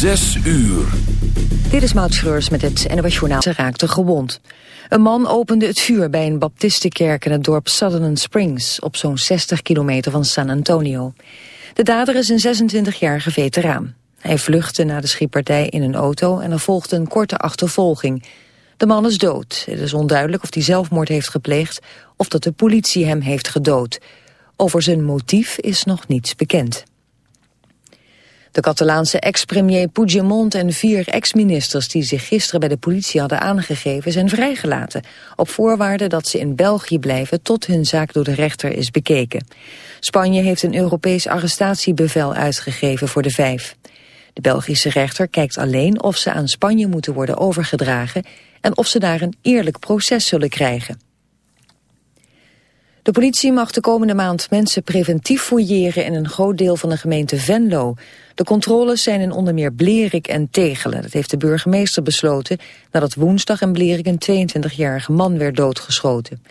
Zes uur. Dit is Maud Schreurs met het NOS. Ze raakte gewond. Een man opende het vuur bij een baptistenkerk in het dorp Sutherland Springs... op zo'n 60 kilometer van San Antonio. De dader is een 26-jarige veteraan. Hij vluchtte na de schietpartij in een auto en er volgde een korte achtervolging. De man is dood. Het is onduidelijk of hij zelfmoord heeft gepleegd... of dat de politie hem heeft gedood. Over zijn motief is nog niets bekend. De Catalaanse ex-premier Puigdemont en vier ex-ministers die zich gisteren bij de politie hadden aangegeven zijn vrijgelaten, op voorwaarde dat ze in België blijven tot hun zaak door de rechter is bekeken. Spanje heeft een Europees arrestatiebevel uitgegeven voor de vijf. De Belgische rechter kijkt alleen of ze aan Spanje moeten worden overgedragen en of ze daar een eerlijk proces zullen krijgen. De politie mag de komende maand mensen preventief fouilleren in een groot deel van de gemeente Venlo. De controles zijn in onder meer Blerik en Tegelen. Dat heeft de burgemeester besloten nadat woensdag in Blerik een 22-jarige man werd doodgeschoten.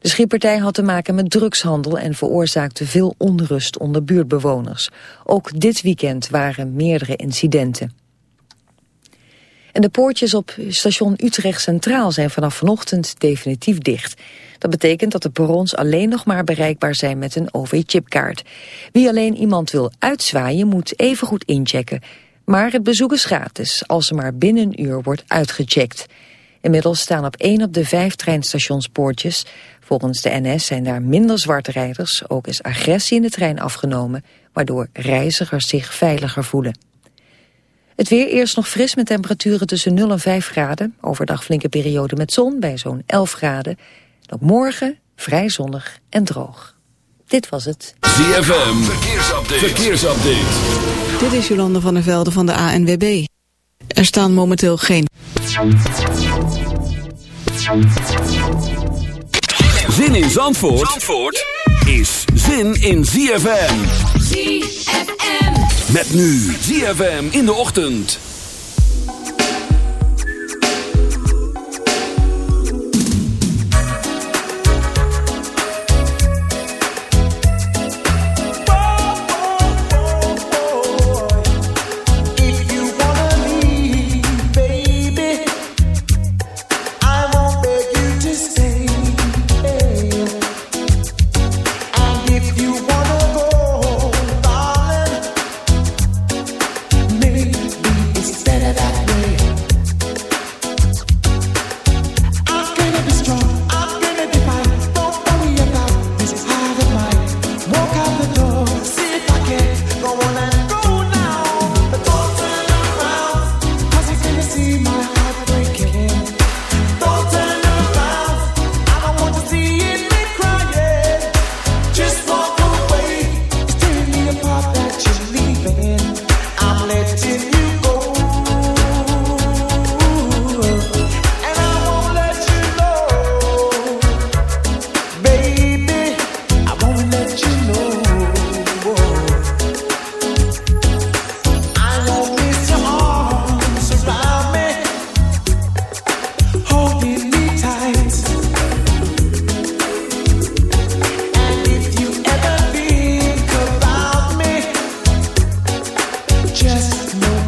De schietpartij had te maken met drugshandel en veroorzaakte veel onrust onder buurtbewoners. Ook dit weekend waren meerdere incidenten. En de poortjes op station Utrecht Centraal zijn vanaf vanochtend definitief dicht. Dat betekent dat de perrons alleen nog maar bereikbaar zijn met een OV-chipkaart. Wie alleen iemand wil uitzwaaien moet even goed inchecken. Maar het bezoek is gratis als er maar binnen een uur wordt uitgecheckt. Inmiddels staan op één op de vijf treinstations poortjes. Volgens de NS zijn daar minder zwartrijders. Ook is agressie in de trein afgenomen, waardoor reizigers zich veiliger voelen. Het weer eerst nog fris met temperaturen tussen 0 en 5 graden. Overdag flinke periode met zon bij zo'n 11 graden. Ook morgen vrij zonnig en droog. Dit was het. ZFM, verkeersupdate. verkeersupdate. Dit is Jolande van der Velde van de ANWB. Er staan momenteel geen... Zin in Zandvoort, Zandvoort is zin in ZFM. ZFM. Met nu ZFM in de ochtend. no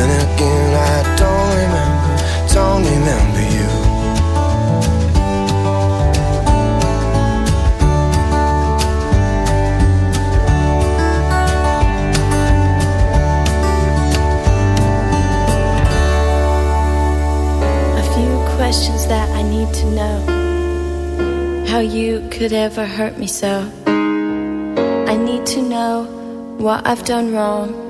Then again, I don't remember, don't remember you. A few questions that I need to know. How you could ever hurt me so. I need to know what I've done wrong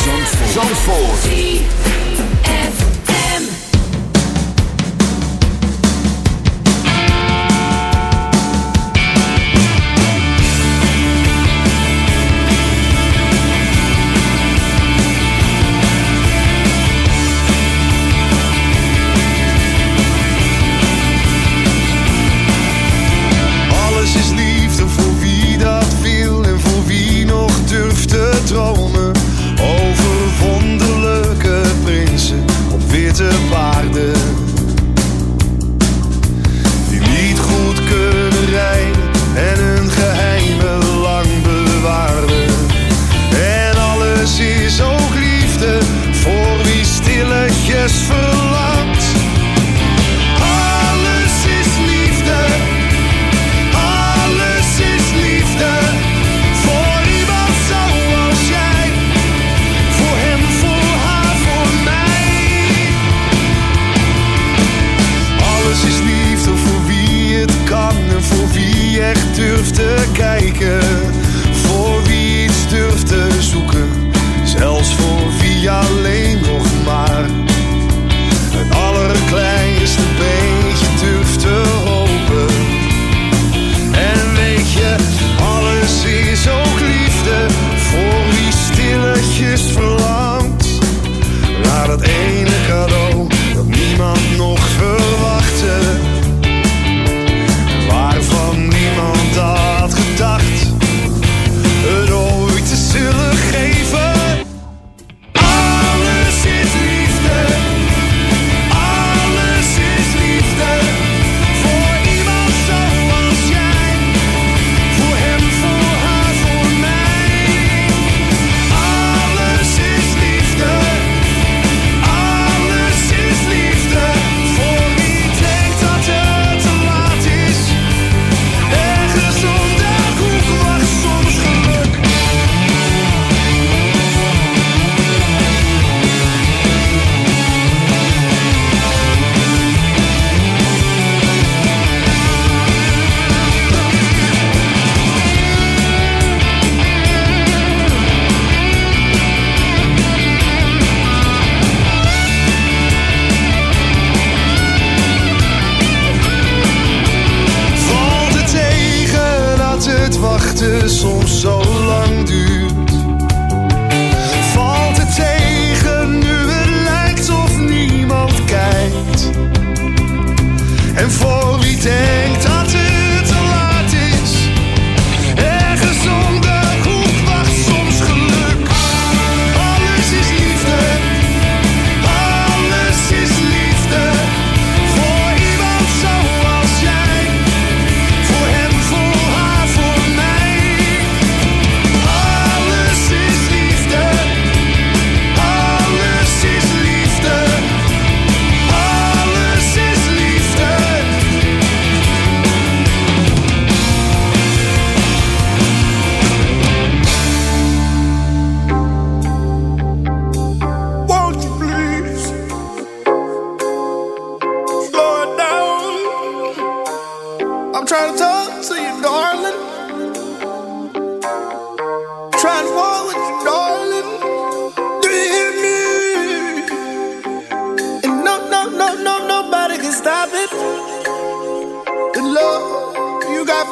Zandvoort. Zandvoort.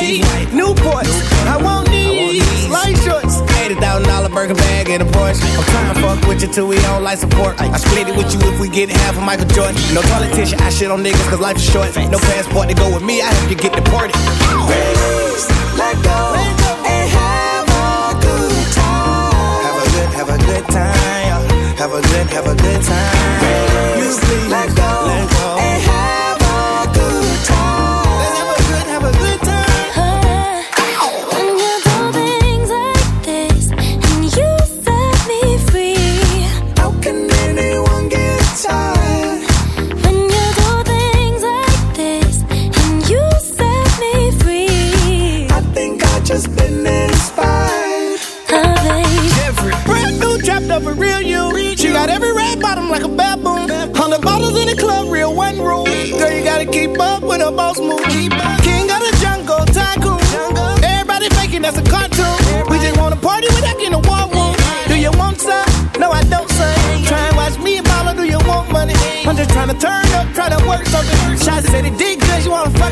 white, white. Newports. I want these, these. light shorts. $80,000 burger bag and a Porsche. I'm trying to fuck with you till we on life support. I split it with you if we get half of Michael Jordan. No tissue, I shit on niggas cause life is short. No passport to go with me, I have to get deported. Let go, and have a good time. Have a good, have a good time. Have a good, have a good time. Try to work something. Shots said it did good, you wanna fucking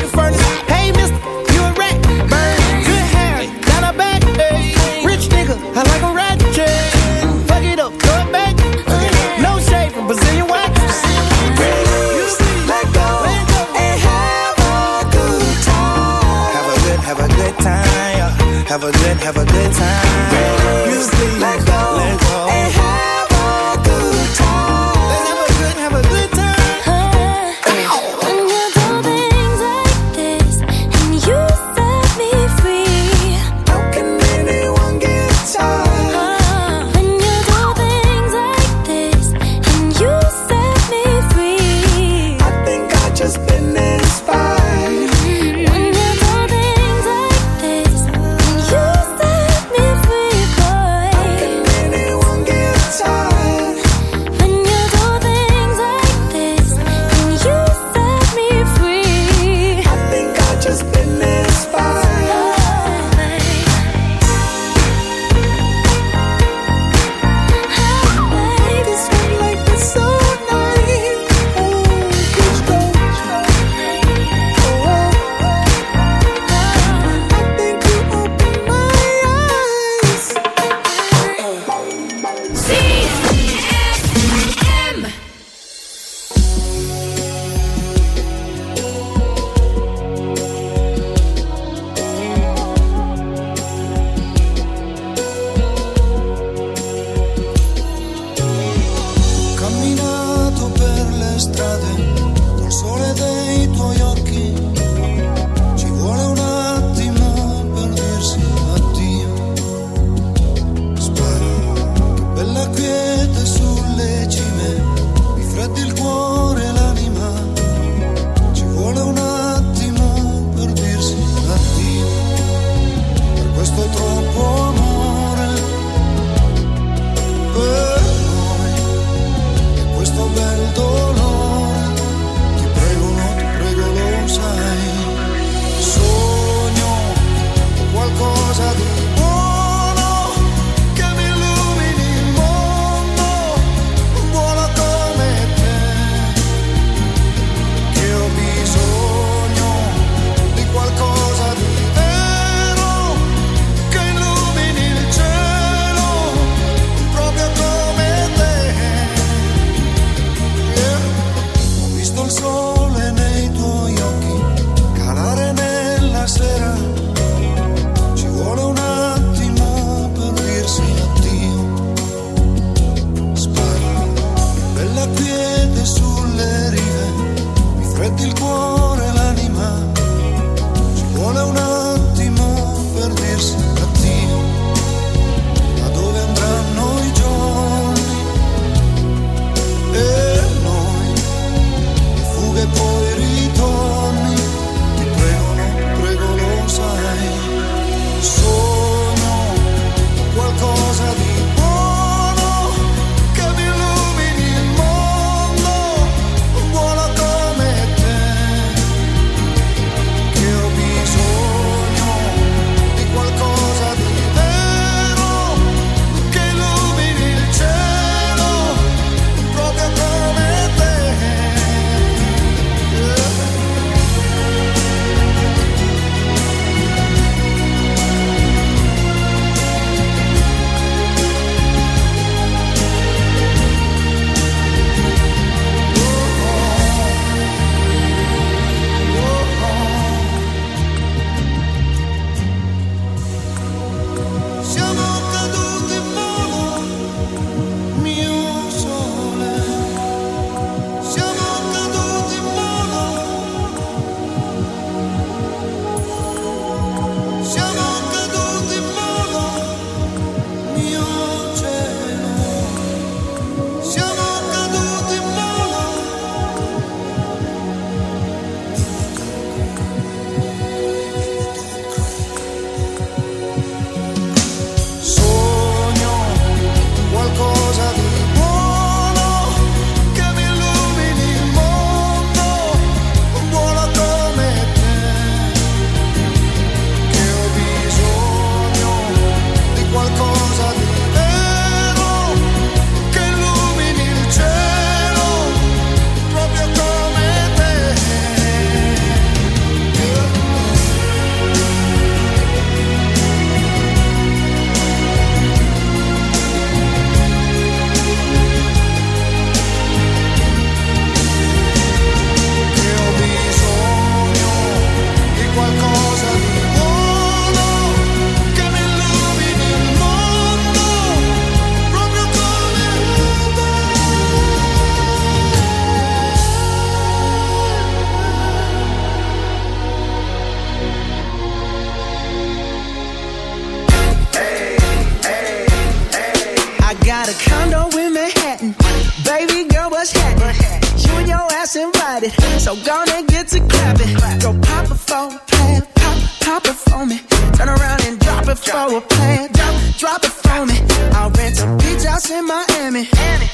habit. So gonna get to clapping. Go pop it for a plan, pop, pop it for me. Turn around and drop it drop for it. a plan, drop, drop it for me. I'll rent a beach house in Miami.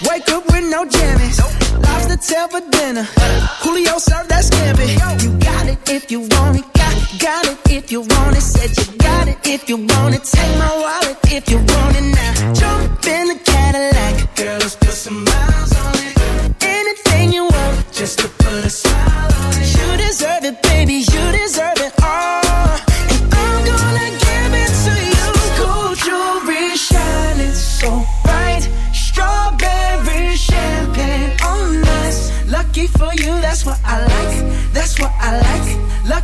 Wake up with no jammies. Lobster tail for dinner. Julio served that scampi. You got it if you want it. Got, got it if you want it. Said you got it if you want it. Take my wallet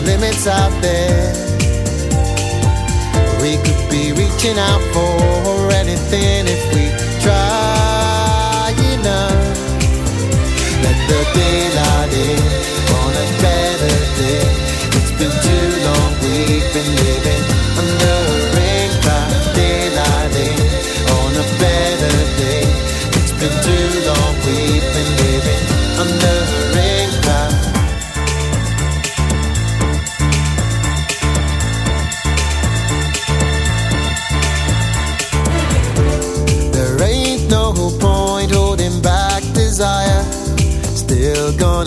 limits out there. We could be reaching out for anything if we try enough. Let the daylight in on a better day.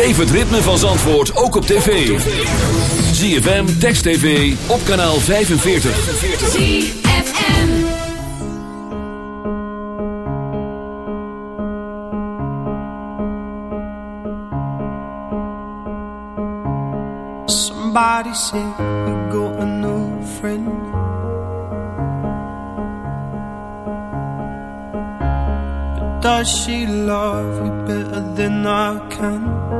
Beleef het ritme van Zandvoort ook op tv. ZFM, Text TV, op kanaal 45. ZFM. Somebody said you got a new friend. But does she love you better than I can?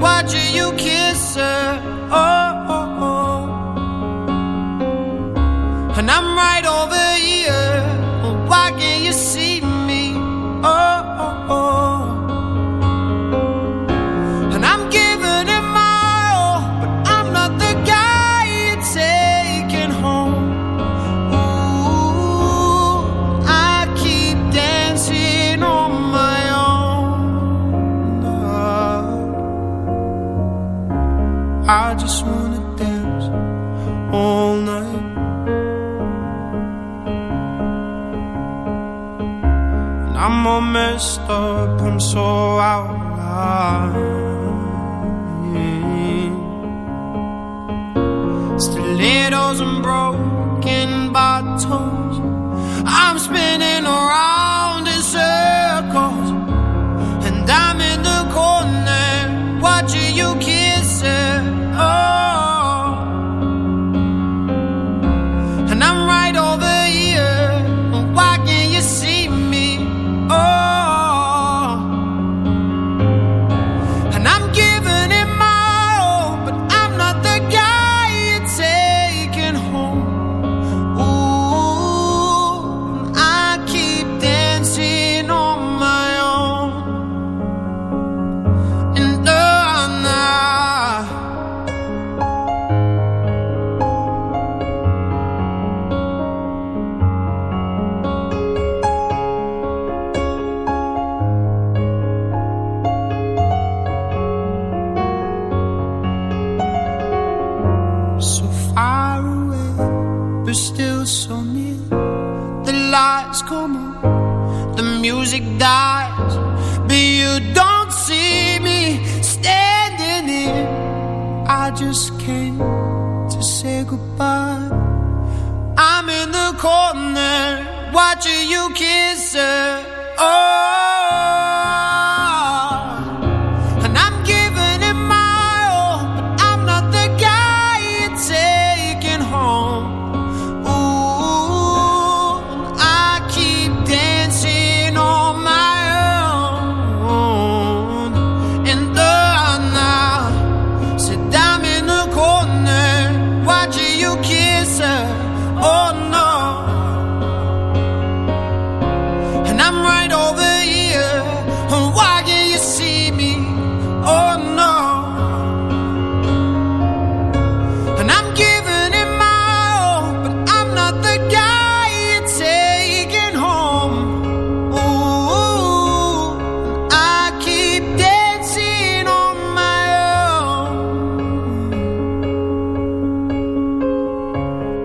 watching you kiss her. Oh, oh, oh. and I'm right over